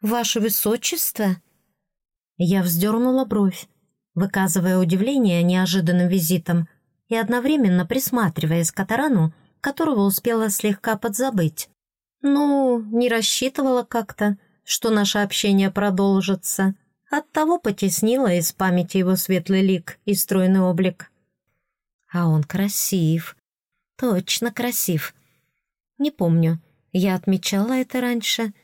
«Ваше Высочество?» Я вздернула бровь, выказывая удивление неожиданным визитом и одновременно присматриваясь к Катарану, которого успела слегка подзабыть. Ну, не рассчитывала как-то, что наше общение продолжится. Оттого потеснила из памяти его светлый лик и стройный облик. А он красив. Точно красив. Не помню, я отмечала это раньше.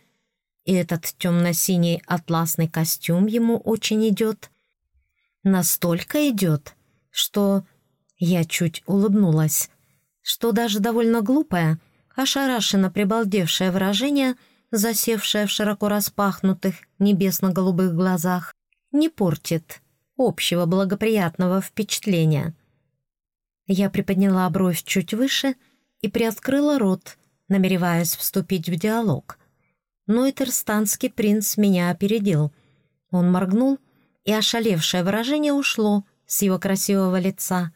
И этот темно-синий атласный костюм ему очень идет. Настолько идет, что... Я чуть улыбнулась, что даже довольно глупое, ошарашенно прибалдевшее выражение, засевшее в широко распахнутых небесно-голубых глазах, не портит общего благоприятного впечатления. Я приподняла бровь чуть выше и приоткрыла рот, намереваясь вступить в диалог. Но Этерстанский принц меня опередил. Он моргнул, и ошалевшее выражение ушло с его красивого лица.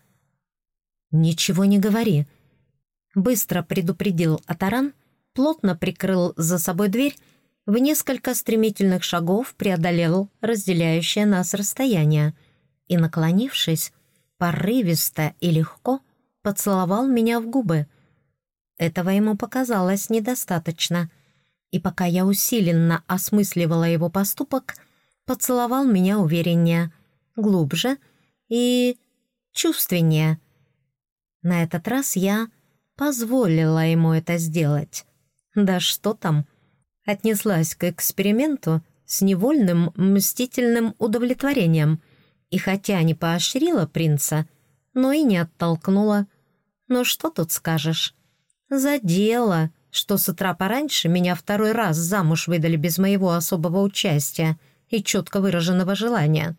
«Ничего не говори», — быстро предупредил Атаран, плотно прикрыл за собой дверь, в несколько стремительных шагов преодолел разделяющее нас расстояние и, наклонившись, порывисто и легко поцеловал меня в губы. Этого ему показалось недостаточно, и пока я усиленно осмысливала его поступок, поцеловал меня увереннее, глубже и чувственнее. На этот раз я позволила ему это сделать. Да что там, отнеслась к эксперименту с невольным мстительным удовлетворением и хотя не поощрила принца, но и не оттолкнула. Но что тут скажешь? Задела, что с утра пораньше меня второй раз замуж выдали без моего особого участия и четко выраженного желания.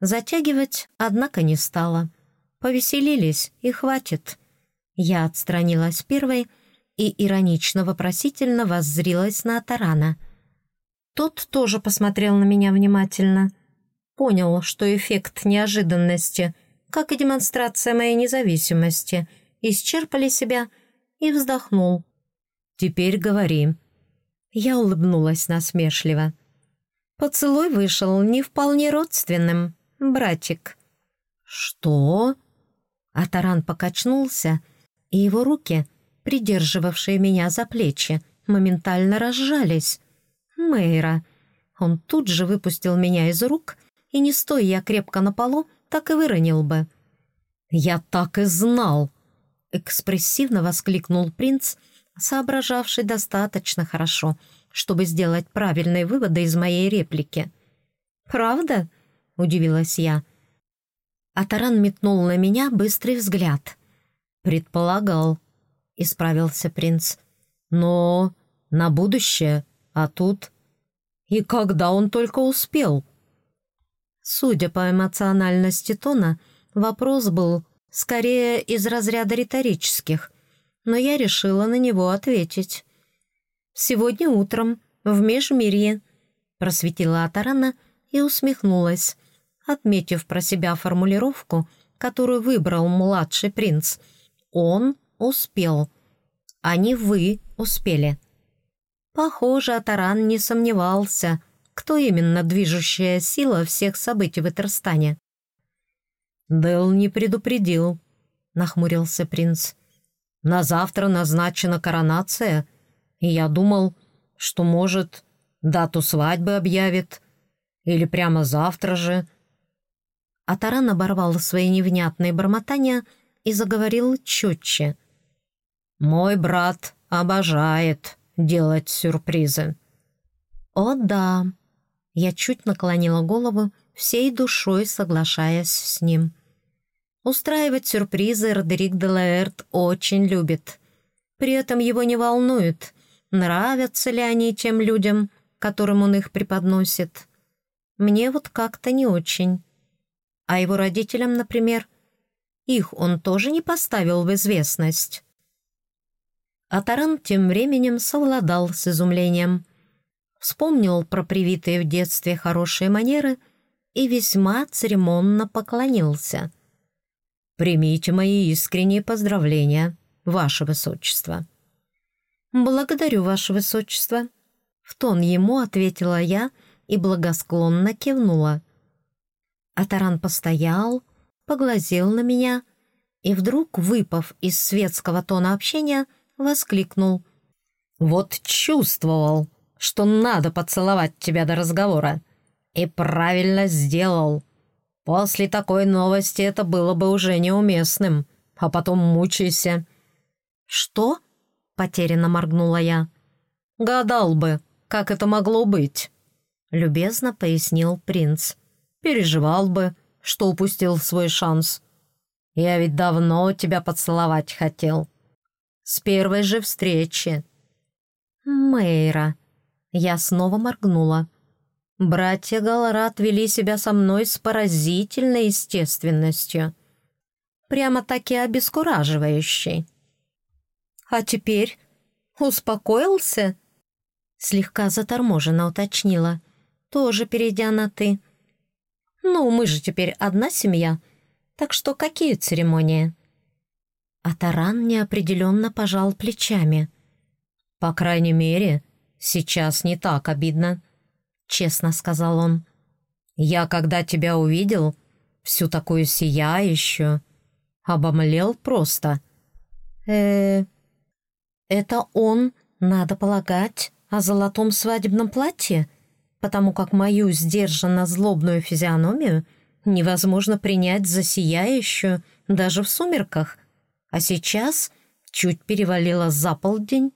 Затягивать, однако, не стала. Повеселились, и хватит. Я отстранилась первой и иронично-вопросительно воззрилась на Тарана. Тот тоже посмотрел на меня внимательно. Понял, что эффект неожиданности, как и демонстрация моей независимости, исчерпали себя и вздохнул. «Теперь говори». Я улыбнулась насмешливо. Поцелуй вышел не вполне родственным, братик. «Что?» А Таран покачнулся, и его руки — придерживавшие меня за плечи, моментально разжались. Мэйра. Он тут же выпустил меня из рук, и не стоя я крепко на полу, так и выронил бы. «Я так и знал!» — экспрессивно воскликнул принц, соображавший достаточно хорошо, чтобы сделать правильные выводы из моей реплики. «Правда?» — удивилась я. А Таран метнул на меня быстрый взгляд. «Предполагал», — исправился принц. «Но на будущее, а тут...» «И когда он только успел?» Судя по эмоциональности тона, вопрос был скорее из разряда риторических, но я решила на него ответить. «Сегодня утром, в Межмирье», — просветила Атарана и усмехнулась, отметив про себя формулировку, которую выбрал младший принц. «Он успел, а не вы успели. Похоже, Атаран не сомневался, кто именно движущая сила всех событий в Этерстане. «Дэл не предупредил», — нахмурился принц. «На завтра назначена коронация, и я думал, что, может, дату свадьбы объявит, или прямо завтра же». Атаран оборвал свои невнятные бормотания и заговорил четче — мой брат обожает делать сюрпризы». «О да!» Я чуть наклонила голову, всей душой соглашаясь с ним. Устраивать сюрпризы Родерик де Лаэрт очень любит. При этом его не волнует, нравятся ли они тем людям, которым он их преподносит. Мне вот как-то не очень. А его родителям, например, их он тоже не поставил в известность. А Таран тем временем совладал с изумлением. Вспомнил про привитые в детстве хорошие манеры и весьма церемонно поклонился. «Примите мои искренние поздравления, Ваше Высочество». «Благодарю, Ваше Высочество». В тон ему ответила я и благосклонно кивнула. Атаран постоял, поглазел на меня и вдруг, выпав из светского тона общения, воскликнул. «Вот чувствовал, что надо поцеловать тебя до разговора. И правильно сделал. После такой новости это было бы уже неуместным, а потом мучайся». «Что?» — потерянно моргнула я. «Гадал бы, как это могло быть», — любезно пояснил принц. «Переживал бы, что упустил свой шанс. Я ведь давно тебя поцеловать хотел. С первой же встречи». «Мэйра». Я снова моргнула. Братья Галарат вели себя со мной с поразительной естественностью. Прямо-таки обескураживающей. «А теперь успокоился?» Слегка заторможенно уточнила, тоже перейдя на «ты». «Ну, мы же теперь одна семья, так что какие церемонии?» А Таран неопределенно пожал плечами. «По крайней мере, сейчас не так обидно», — честно сказал он. «Я, когда тебя увидел, всю такую сияющую, обомлел просто». э «Это он, надо полагать, о золотом свадебном платье?» потому как мою сдержанно-злобную физиономию невозможно принять за сияющую даже в сумерках, а сейчас чуть перевалило за полдень.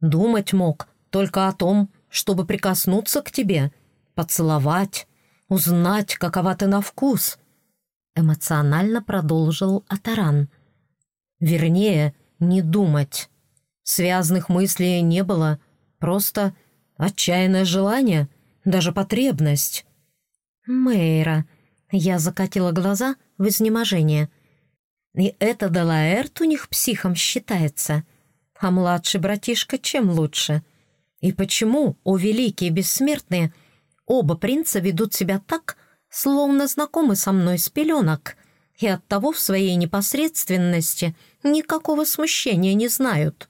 Думать мог только о том, чтобы прикоснуться к тебе, поцеловать, узнать, какова ты на вкус. Эмоционально продолжил Атаран. Вернее, не думать. Связанных мыслей не было, просто Отчаянное желание, даже потребность. Мэйра. Я закатила глаза в изнеможение. И это Делаэрт у них психом считается. А младший братишка чем лучше? И почему, о великие бессмертные, оба принца ведут себя так, словно знакомы со мной с пеленок, и оттого в своей непосредственности никакого смущения не знают?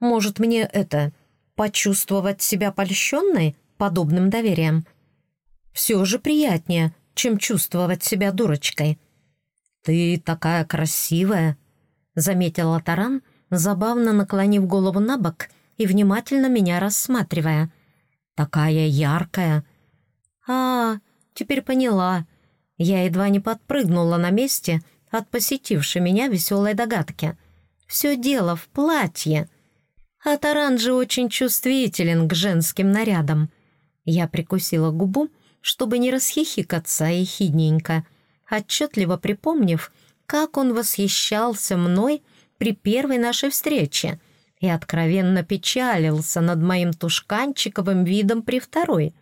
Может, мне это почувствовать себя польщенной подобным доверием. Все же приятнее, чем чувствовать себя дурочкой. «Ты такая красивая», — заметила Таран, забавно наклонив голову на бок и внимательно меня рассматривая. «Такая яркая». «А, теперь поняла». Я едва не подпрыгнула на месте от посетившей меня веселой догадки. «Все дело в платье» а Таран же очень чувствителен к женским нарядам. Я прикусила губу, чтобы не расхихикаться ехидненько, отчетливо припомнив, как он восхищался мной при первой нашей встрече и откровенно печалился над моим тушканчиковым видом при второй.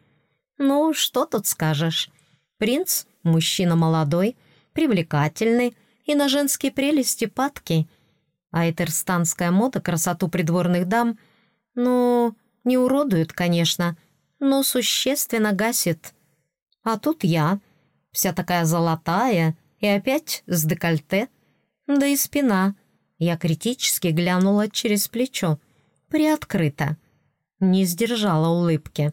Ну, что тут скажешь? Принц — мужчина молодой, привлекательный и на женские прелести падкий — а этерстанская мода красоту придворных дам, ну, не уродует, конечно, но существенно гасит. А тут я, вся такая золотая и опять с декольте, да и спина. Я критически глянула через плечо, приоткрыто. Не сдержала улыбки.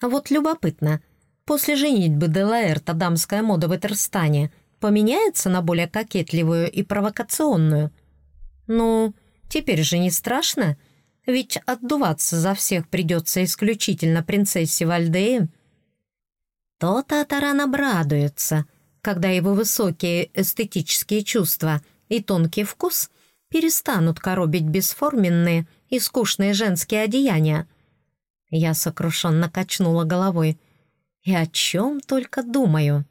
Вот любопытно, после женитьбы Делаэрта дамская мода в Этерстане поменяется на более кокетливую и провокационную – «Ну, теперь же не страшно, ведь отдуваться за всех придется исключительно принцессе Вальдеи». То-то Таран обрадуется, когда его высокие эстетические чувства и тонкий вкус перестанут коробить бесформенные и скучные женские одеяния. Я сокрушенно качнула головой. «И о чем только думаю?»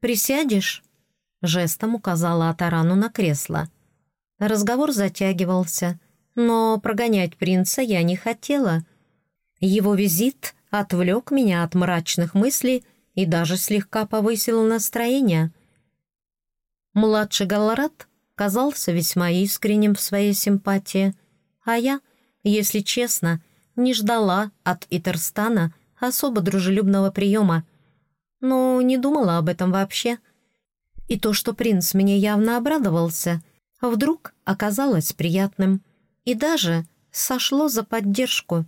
«Присядешь?» — жестом указала Атарану на кресло. Разговор затягивался, но прогонять принца я не хотела. Его визит отвлек меня от мрачных мыслей и даже слегка повысил настроение. Младший Галарат казался весьма искренним в своей симпатии, а я, если честно, не ждала от Итерстана особо дружелюбного приема, но не думала об этом вообще. И то, что принц мне явно обрадовался — вдруг оказалось приятным и даже сошло за поддержку».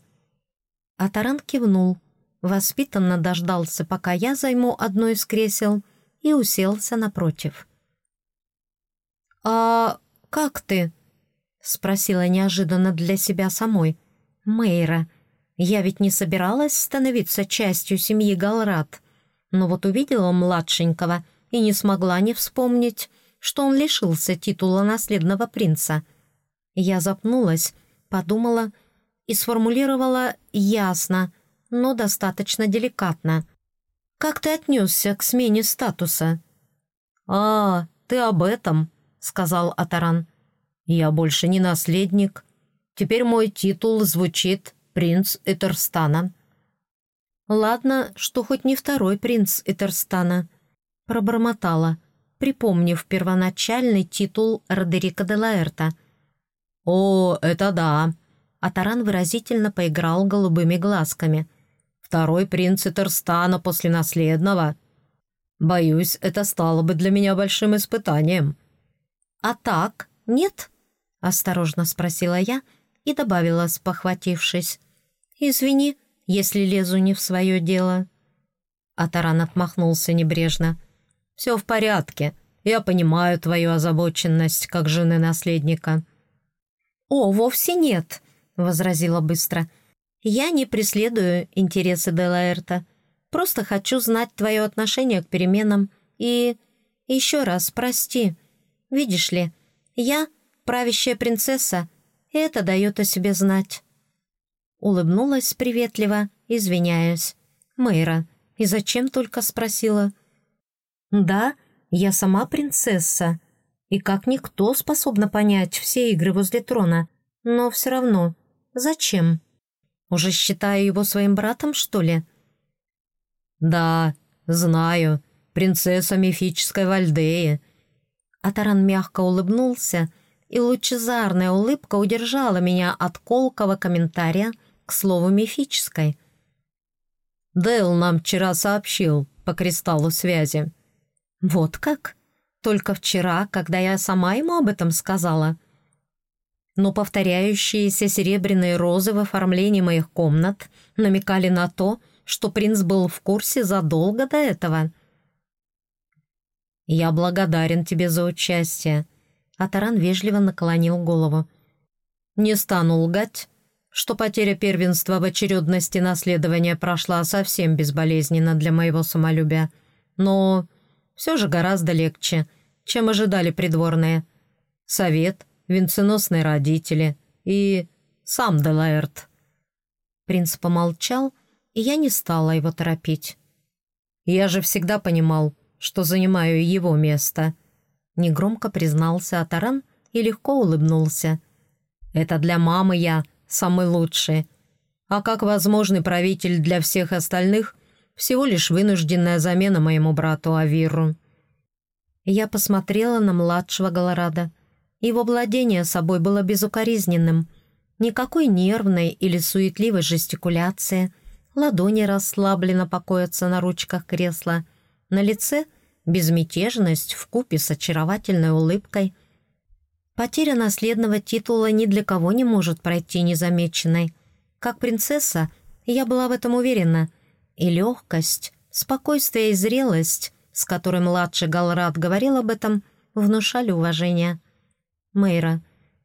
Атаран кивнул, воспитанно дождался, пока я займу одно из кресел, и уселся напротив. «А как ты?» — спросила неожиданно для себя самой. «Мейра, я ведь не собиралась становиться частью семьи Галрат, но вот увидела младшенького и не смогла не вспомнить, что он лишился титула наследного принца. Я запнулась, подумала и сформулировала ясно, но достаточно деликатно. «Как ты отнесся к смене статуса?» «А, ты об этом», — сказал Атаран. «Я больше не наследник. Теперь мой титул звучит «Принц Этерстана». «Ладно, что хоть не второй принц Этерстана», — пробормотала, припомнив первоначальный титул Родерика де Лаэрта. «О, это да!» А Таран выразительно поиграл голубыми глазками. «Второй принц Этерстана после наследного. Боюсь, это стало бы для меня большим испытанием». «А так, нет?» — осторожно спросила я и добавила, спохватившись. «Извини, если лезу не в свое дело». А Таран отмахнулся небрежно. «Все в порядке. Я понимаю твою озабоченность, как жены наследника». «О, вовсе нет», — возразила быстро. «Я не преследую интересы Делаэрта. Просто хочу знать твое отношение к переменам. И еще раз прости. Видишь ли, я правящая принцесса, и это дает о себе знать». Улыбнулась приветливо, извиняясь. «Мэйра, и зачем только спросила?» «Да, я сама принцесса, и как никто способна понять все игры возле трона. Но все равно, зачем? Уже считаю его своим братом, что ли?» «Да, знаю, принцесса мифической Вальдеи». Атаран мягко улыбнулся, и лучезарная улыбка удержала меня от колкого комментария к слову «мифической». «Дэл нам вчера сообщил по кристаллу связи». «Вот как? Только вчера, когда я сама ему об этом сказала?» но повторяющиеся серебряные розы в оформлении моих комнат намекали на то, что принц был в курсе задолго до этого. «Я благодарен тебе за участие», — Атаран вежливо наклонил голову. «Не стану лгать, что потеря первенства в очередности наследования прошла совсем безболезненно для моего самолюбия, но все же гораздо легче, чем ожидали придворные. Совет, венценосные родители и сам Делаэрт». Принц помолчал, и я не стала его торопить. «Я же всегда понимал, что занимаю его место», — негромко признался Атаран и легко улыбнулся. «Это для мамы я самый лучший, а как возможный правитель для всех остальных всего лишь вынужденная замена моему брату Авиру». Я посмотрела на младшего Галарада. Его владение собой было безукоризненным. Никакой нервной или суетливой жестикуляции. Ладони расслабленно покоятся на ручках кресла. На лице безмятежность вкупе с очаровательной улыбкой. Потеря наследного титула ни для кого не может пройти незамеченной. Как принцесса, я была в этом уверена. И легкость, спокойствие и зрелость, с которой младший Галрад говорил об этом, внушали уважение. Мейра,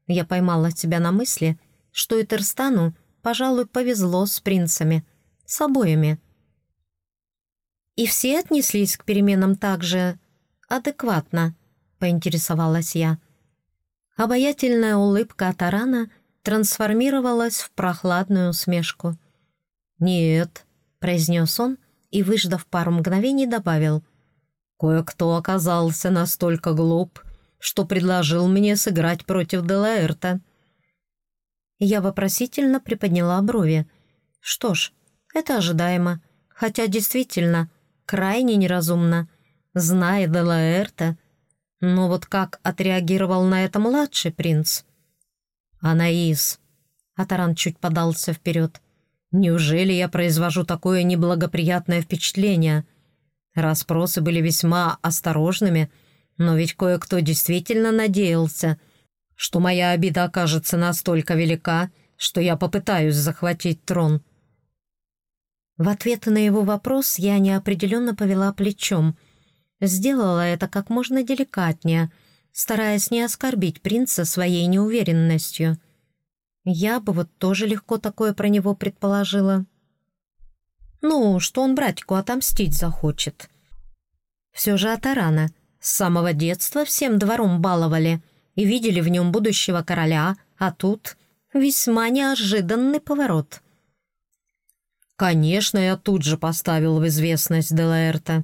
я поймала тебя на мысли, что Этерстану, пожалуй, повезло с принцами, с обоими. И все отнеслись к переменам так же адекватно, поинтересовалась я. Обаятельная улыбка Атарана трансформировалась в прохладную усмешку. «Нет», — произнес он и, выждав пару мгновений, добавил, «Кое-кто оказался настолько глуп, что предложил мне сыграть против Делаэрта». Я вопросительно приподняла брови. Что ж, это ожидаемо, хотя действительно крайне неразумно. Зная Делаэрта, но вот как отреагировал на это младший принц? «Анаис», — Атаран чуть подался вперед, «неужели я произвожу такое неблагоприятное впечатление?» Распросы были весьма осторожными — но ведь кое-кто действительно надеялся, что моя обида окажется настолько велика, что я попытаюсь захватить трон?» В ответ на его вопрос я неопределенно повела плечом. Сделала это как можно деликатнее, стараясь не оскорбить принца своей неуверенностью. Я бы вот тоже легко такое про него предположила. Ну, что он братику отомстить захочет. Все же Атарана. С самого детства всем двором баловали и видели в нем будущего короля, а тут весьма неожиданный поворот. «Конечно, я тут же поставил в известность Делаэрта».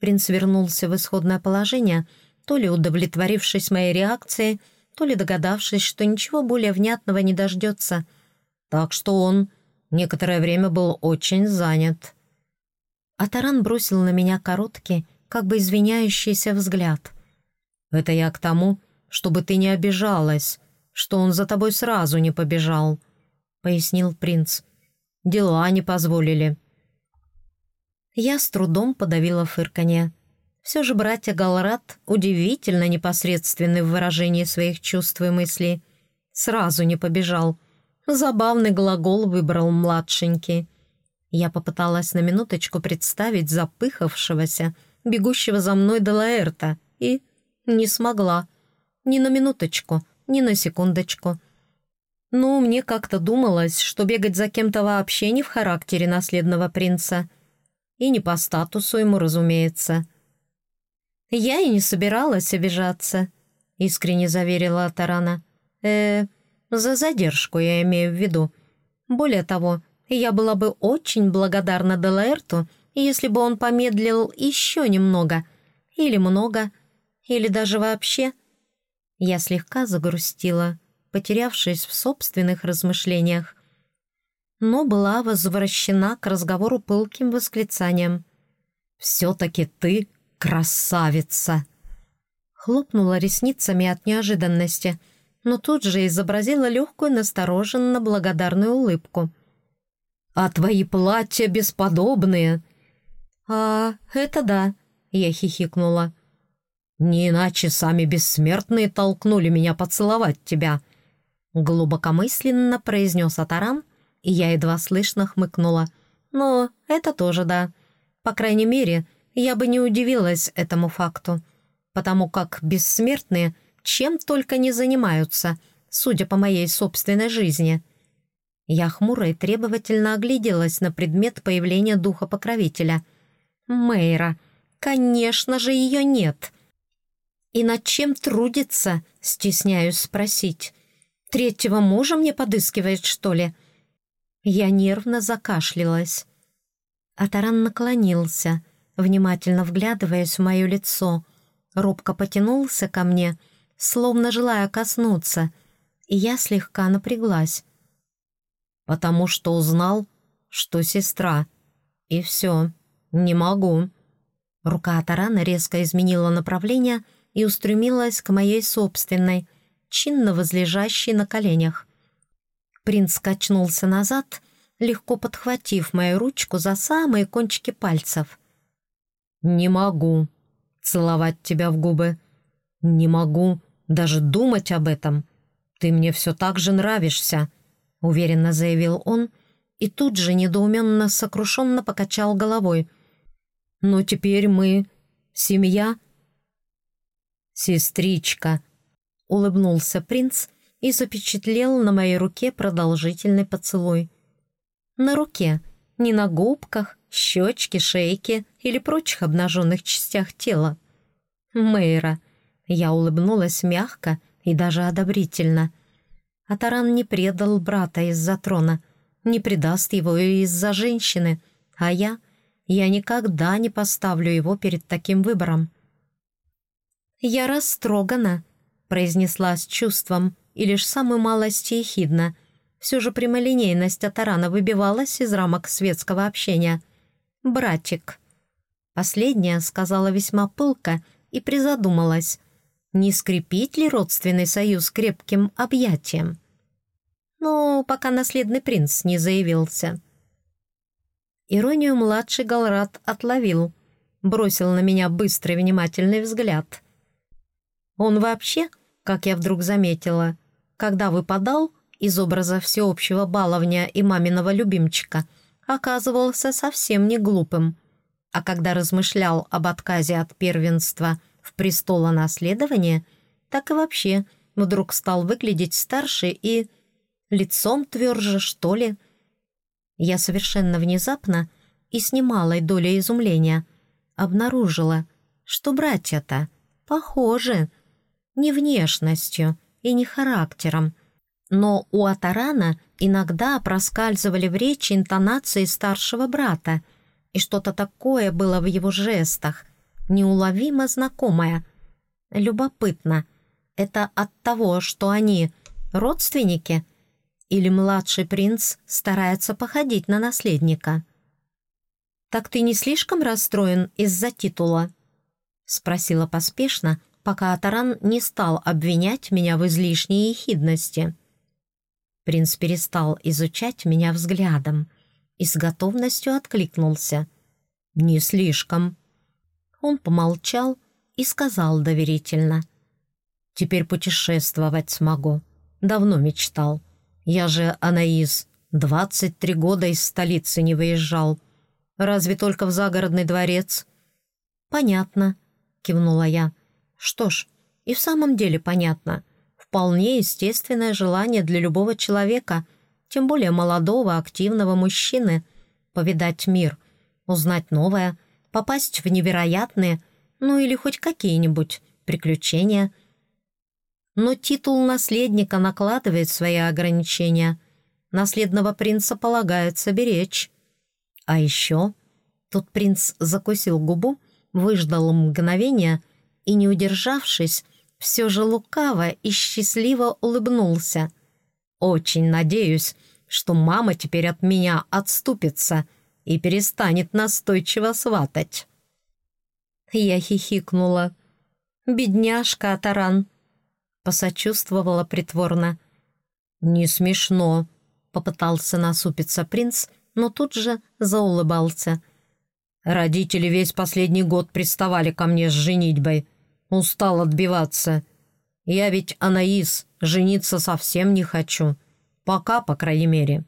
Принц вернулся в исходное положение, то ли удовлетворившись моей реакцией, то ли догадавшись, что ничего более внятного не дождется. Так что он некоторое время был очень занят. А Таран бросил на меня короткий, как бы извиняющийся взгляд. «Это я к тому, чтобы ты не обижалась, что он за тобой сразу не побежал», — пояснил принц. Дела не позволили». Я с трудом подавила фырканье. Все же братья Галрат удивительно непосредственны в выражении своих чувств и мыслей. Сразу не побежал. Забавный глагол выбрал младшенький. Я попыталась на минуточку представить запыхавшегося, бегущего за мной Делаэрта, и не смогла. Ни на минуточку, ни на секундочку — ну, мне как-то думалось, что бегать за кем-то вообще не в характере наследного принца. И не по статусу ему, разумеется. «Я и не собиралась обижаться», — искренне заверила Тарана. «Э, за задержку я имею в виду. Более того, я была бы очень благодарна Делаэрту, если бы он помедлил еще немного, или много, или даже вообще». Я слегка загрустила потерявшись в собственных размышлениях, но была возвращена к разговору пылким восклицанием. «Все-таки ты красавица!» Хлопнула ресницами от неожиданности, но тут же изобразила легкую, настороженно благодарную улыбку. «А твои платья бесподобные!» «А, это да!» — я хихикнула. «Не иначе сами бессмертные толкнули меня поцеловать тебя», Глубокомысленно произнес Атаран, и я едва слышно хмыкнула. Но это тоже да. По крайней мере, я бы не удивилась этому факту, потому как бессмертные чем только не занимаются, судя по моей собственной жизни. Я хмуро и требовательно огляделась на предмет появления духа-покровителя. Мэйра. Конечно же, ее нет. И над чем трудится, стесняюсь спросить. Третьего мужа мне подыскивает, что ли?» Я нервно закашлялась. Атаран наклонился, внимательно вглядываясь в мое лицо. Робко потянулся ко мне, словно желая коснуться, и я слегка напряглась. «Потому что узнал, что сестра. И все, не могу». Рука Атарана резко изменила направление и устремилась к моей собственной — чинно возлежащий на коленях. Принц качнулся назад, легко подхватив мою ручку за самые кончики пальцев. «Не могу целовать тебя в губы. Не могу даже думать об этом. Ты мне все так же нравишься», — уверенно заявил он, и тут же недоуменно сокрушенно покачал головой. «Но теперь мы семья». «Сестричка», улыбнулся принц и запечатлел на моей руке продолжительный поцелуй. На руке, не на губках, щечке, шейке или прочих обнаженных частях тела. Мэйра. Я улыбнулась мягко и даже одобрительно. А Таран не предал брата из-за трона, не предаст его из-за женщины, а я... Я никогда не поставлю его перед таким выбором. «Я растрогана», произнесла с чувством и лишь самую малость ехидно. Все же прямолинейность Атарана выбивалась из рамок светского общения. «Братик». Последняя сказала весьма пылко и призадумалась, не скрепить ли родственный союз крепким объятием. Но пока наследный принц не заявился. Иронию младший Галрат отловил, бросил на меня быстрый внимательный взгляд. Он вообще как я вдруг заметила, когда выпадал, из образа всеобщего баловня и маминого любимчика оказывался совсем не глупым. А когда размышлял об отказе от первенства в престолонаследование, так и вообще вдруг стал выглядеть старше и лицом тверже, что ли. Я совершенно внезапно и с немалой долей изумления обнаружила, что братья-то похожи не внешностью и не характером, но у Атарана иногда проскальзывали в речи интонации старшего брата, и что-то такое было в его жестах, неуловимо знакомое. Любопытно, это от того, что они родственники — или младший принц старается походить на наследника. «Так ты не слишком расстроен из-за титула?» — спросила поспешно, пока Атаран не стал обвинять меня в излишней ехидности. Принц перестал изучать меня взглядом и с готовностью откликнулся. «Не слишком». Он помолчал и сказал доверительно. «Теперь путешествовать смогу. Давно мечтал. Я же, Анаис, двадцать три года из столицы не выезжал. Разве только в загородный дворец?» «Понятно», — кивнула я. «Что ж, и в самом деле понятно. Вполне естественное желание для любого человека, тем более молодого, активного мужчины, повидать мир, узнать новое, попасть в невероятные, ну или хоть какие-нибудь приключения — но титул наследника накладывает свои ограничения. Наследного принца полагается беречь. А еще... Тут принц закусил губу, выждал мгновение и, не удержавшись, все же лукаво и счастливо улыбнулся. «Очень надеюсь, что мама теперь от меня отступится и перестанет настойчиво сватать». Я хихикнула. «Бедняжка Атаран, посочувствовала притворно. «Не смешно», — попытался насупиться принц, но тут же заулыбался. «Родители весь последний год приставали ко мне с женитьбой. Устал отбиваться. Я ведь, Анаис, жениться совсем не хочу. Пока, по крайней мере».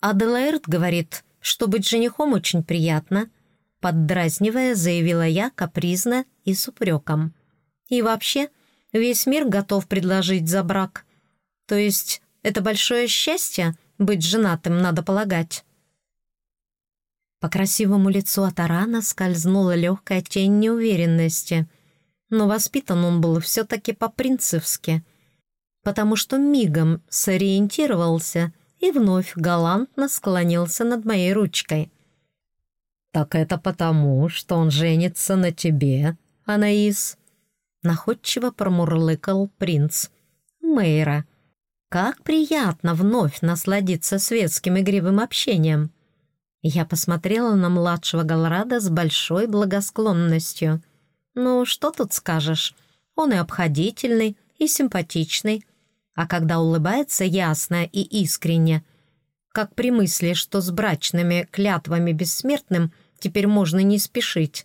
«Аделаэрт говорит, что быть женихом очень приятно», поддразнивая, заявила я капризно и с упреком. «И вообще, — Весь мир готов предложить за брак. То есть это большое счастье быть женатым, надо полагать. По красивому лицу Атарана скользнула легкая тень неуверенности, но воспитан он был все-таки по-принцевски, потому что мигом сориентировался и вновь галантно склонился над моей ручкой. «Так это потому, что он женится на тебе, Анаис», находчиво промурлыкал принц. «Мэйра, как приятно вновь насладиться светским игривым общением!» Я посмотрела на младшего Галрада с большой благосклонностью. «Ну, что тут скажешь? Он и обходительный, и симпатичный, а когда улыбается ясно и искренне, как при мысли, что с брачными клятвами бессмертным теперь можно не спешить,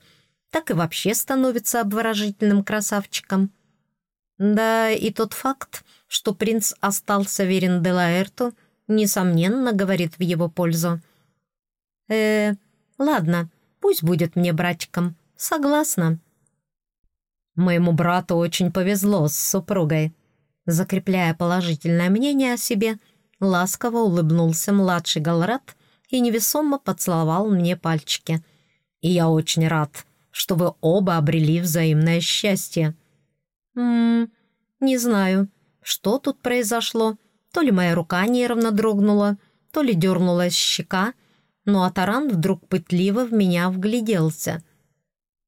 так и вообще становится обворожительным красавчиком. Да, и тот факт, что принц остался верен Делаэрту, несомненно, говорит в его пользу. Э ладно, пусть будет мне братиком. Согласна. Моему брату очень повезло с супругой. Закрепляя положительное мнение о себе, ласково улыбнулся младший Галрат и невесомо поцеловал мне пальчики. И я очень рад, что вы оба обрели взаимное счастье». «Ммм, не знаю, что тут произошло. То ли моя рука нервно дрогнула, то ли дернулась щека, но Атаран вдруг пытливо в меня вгляделся.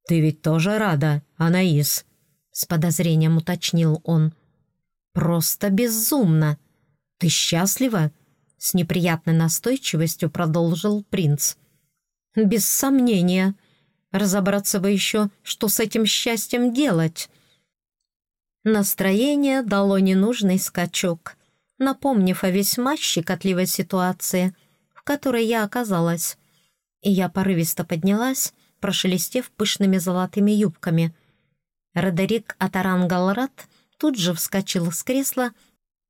«Ты ведь тоже рада, Анаис?» — с подозрением уточнил он. «Просто безумно! Ты счастлива?» — с неприятной настойчивостью продолжил принц. «Без сомнения», Разобраться бы еще, что с этим счастьем делать. Настроение дало ненужный скачок, напомнив о весьма щекотливой ситуации, в которой я оказалась. И я порывисто поднялась, прошелестев пышными золотыми юбками. Родерик Атаран Галрат тут же вскочил с кресла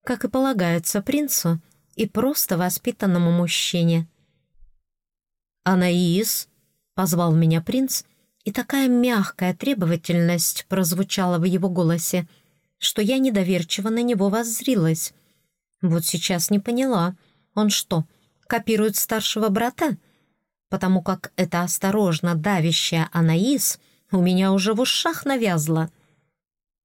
как и полагается принцу и просто воспитанному мужчине. «Анаис!» — позвал меня принц, и такая мягкая требовательность прозвучала в его голосе, что я недоверчиво на него воззрилась. Вот сейчас не поняла, он что, копирует старшего брата? Потому как это осторожно давящая Анаис у меня уже в ушах навязла.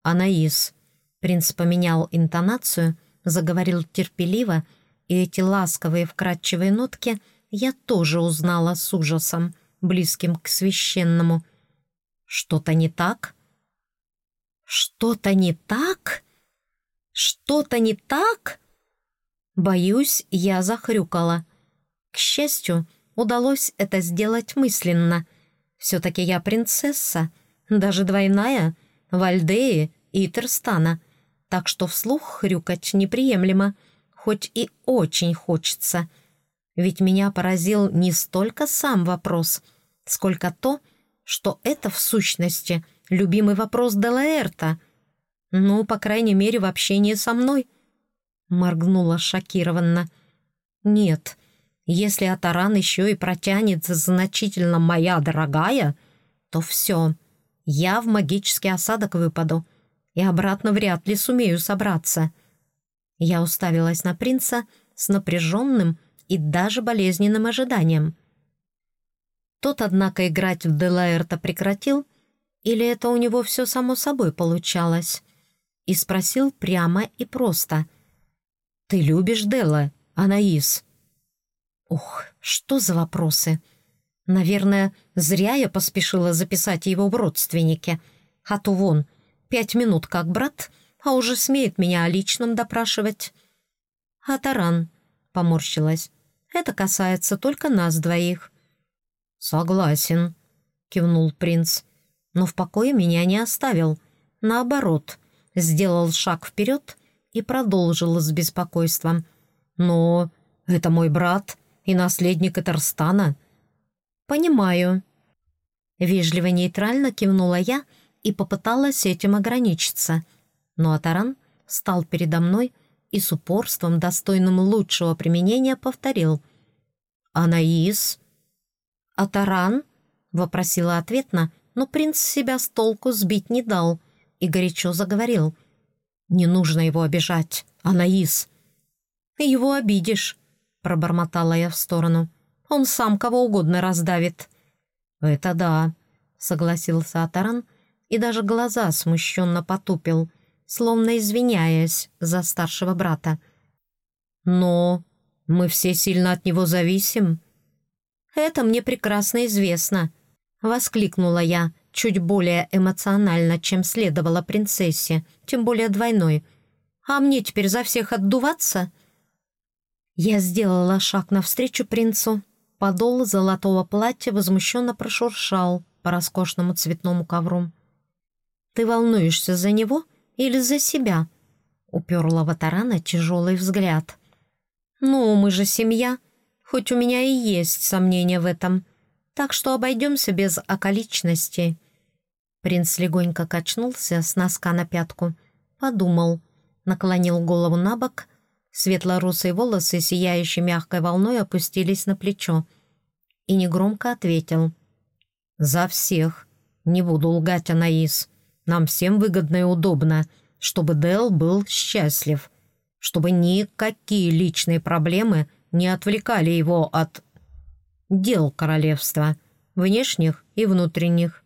«Анаис», — принц поменял интонацию, заговорил терпеливо, и эти ласковые вкрадчивые нотки я тоже узнала с ужасом — близким к священному. «Что-то не так?» «Что-то не так? Что-то не так?» Боюсь, я захрюкала. К счастью, удалось это сделать мысленно. Все-таки я принцесса, даже двойная, Вальдеи и Терстана, так что вслух хрюкать неприемлемо, хоть и очень хочется. Ведь меня поразил не столько сам вопрос — сколько то, что это, в сущности, любимый вопрос Делаэрта. Ну, по крайней мере, в общении со мной. Моргнула шокированно. Нет, если Атаран еще и протянет значительно «моя дорогая», то все, я в магический осадок выпаду и обратно вряд ли сумею собраться. Я уставилась на принца с напряженным и даже болезненным ожиданием — тот, однако, играть в Делаэрта прекратил, или это у него все само собой получалось, и спросил прямо и просто. «Ты любишь Дела, Анаис?» Ух, что за вопросы! Наверное, зря я поспешила записать его в родственнике. А то вон, пять минут как брат, а уже смеет меня о личном допрашивать. «А Таран?» — поморщилась. «Это касается только нас двоих. «Согласен», — кивнул принц, но в покое меня не оставил. Наоборот, сделал шаг вперед и продолжил с беспокойством. «Но это мой брат и наследник Этерстана». «Понимаю». Вежливо-нейтрально кивнула я и попыталась этим ограничиться. Но Атаран встал передо мной и с упорством, достойным лучшего применения, повторил. «Анаис, «А таран?» — вопросила ответно, но принц себя с толку сбить не дал и горячо заговорил. «Не нужно его обижать, Анаис!» «Его обидишь», — пробормотала я в сторону. «Он сам кого угодно раздавит». «Это да», — согласился Атаран и даже глаза смущенно потупил, словно извиняясь за старшего брата. «Но мы все сильно от него зависим», «Это мне прекрасно известно», — воскликнула я, чуть более эмоционально, чем следовало принцессе, тем более двойной. «А мне теперь за всех отдуваться?» Я сделала шаг навстречу принцу. Подол золотого платья возмущенно прошуршал по роскошному цветному ковру. «Ты волнуешься за него или за себя?» — уперла Ватарана тяжелый взгляд. «Ну, мы же семья», хоть у меня и есть сомнения в этом, так что обойдемся без околичностей». Принц легонько качнулся с носка на пятку, подумал, наклонил голову на бок, светло-русые волосы, сияющие мягкой волной, опустились на плечо и негромко ответил. «За всех. Не буду лгать, Анаис. Нам всем выгодно и удобно, чтобы Дел был счастлив, чтобы никакие личные проблемы не отвлекали его от дел королевства, внешних и внутренних.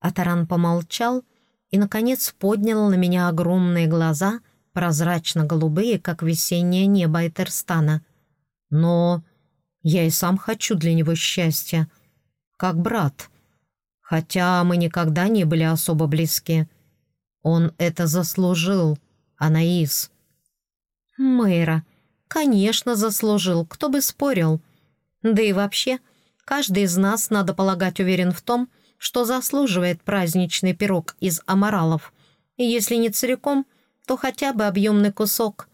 Атаран помолчал и, наконец, поднял на меня огромные глаза, прозрачно-голубые, как весеннее небо Этерстана. Но я и сам хочу для него счастья, как брат, хотя мы никогда не были особо близки. Он это заслужил, Анаис. Мэйра, Конечно, заслужил, кто бы спорил. Да и вообще, каждый из нас, надо полагать, уверен в том, что заслуживает праздничный пирог из аморалов. Если не целиком, то хотя бы объемный кусок.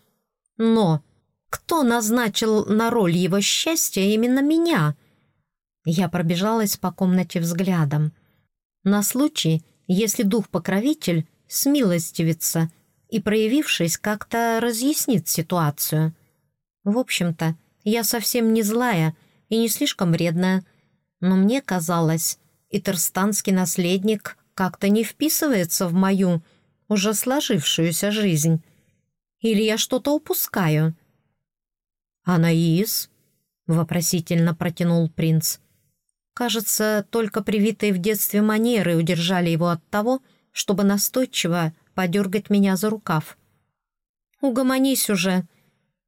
Но кто назначил на роль его счастья именно меня? Я пробежалась по комнате взглядом. На случай, если дух-покровитель смилостивится и, проявившись, как-то разъяснит ситуацию. В общем-то, я совсем не злая и не слишком вредная, но мне казалось, и терстанский наследник как-то не вписывается в мою, уже сложившуюся жизнь. Или я что-то упускаю?» «Анаис?» — вопросительно протянул принц. Кажется, только привитые в детстве манеры удержали его от того, чтобы настойчиво подергать меня за рукав. «Угомонись уже!»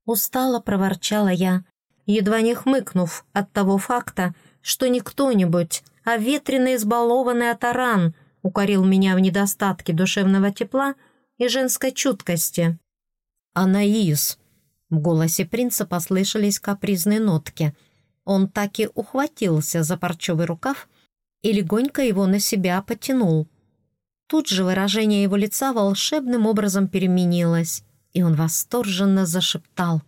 Устало проворчала я, едва не хмыкнув от того факта, что не кто-нибудь, а ветреный избалованный атаран укорил меня в недостатке душевного тепла и женской чуткости. «Анаис!» В голосе принца послышались капризные нотки. Он так и ухватился за парчевый рукав и легонько его на себя потянул. Тут же выражение его лица волшебным образом переменилось, и он восторженно зашептал.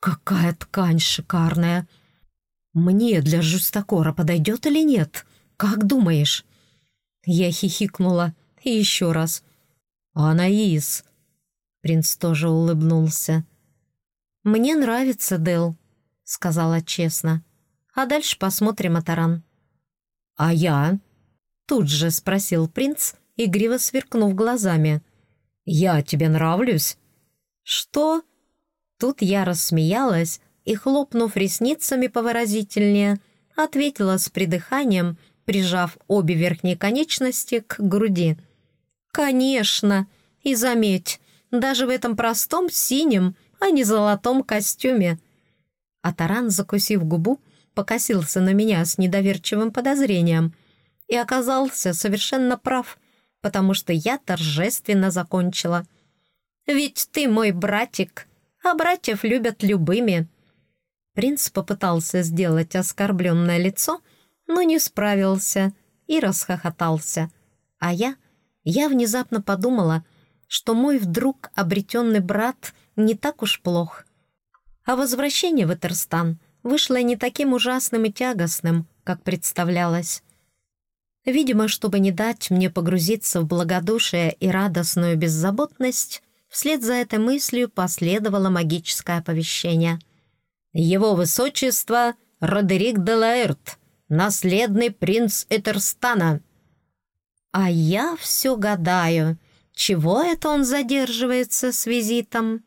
«Какая ткань шикарная! Мне для жустокора подойдет или нет? Как думаешь?» Я хихикнула и еще раз. «Анаис!» Принц тоже улыбнулся. «Мне нравится, Дел», — сказала честно. «А дальше посмотрим, Атаран». «А я?» Тут же спросил принц, игриво сверкнув глазами. «Я тебе нравлюсь?» «Что?» Тут я рассмеялась и, хлопнув ресницами повыразительнее, ответила с придыханием, прижав обе верхние конечности к груди. «Конечно! И заметь, даже в этом простом синем — а не золотом костюме». А Таран, закусив губу, покосился на меня с недоверчивым подозрением и оказался совершенно прав, потому что я торжественно закончила. «Ведь ты мой братик, а братьев любят любыми». Принц попытался сделать оскорбленное лицо, но не справился и расхохотался. А я, я внезапно подумала, что мой вдруг обретенный брат не так уж плох. А возвращение в Этерстан вышло не таким ужасным и тягостным, как представлялось. Видимо, чтобы не дать мне погрузиться в благодушие и радостную беззаботность, вслед за этой мыслью последовало магическое оповещение. «Его высочество Родерик де Лаэрт, наследный принц Этерстана!» А я все гадаю, чего это он задерживается с визитом?»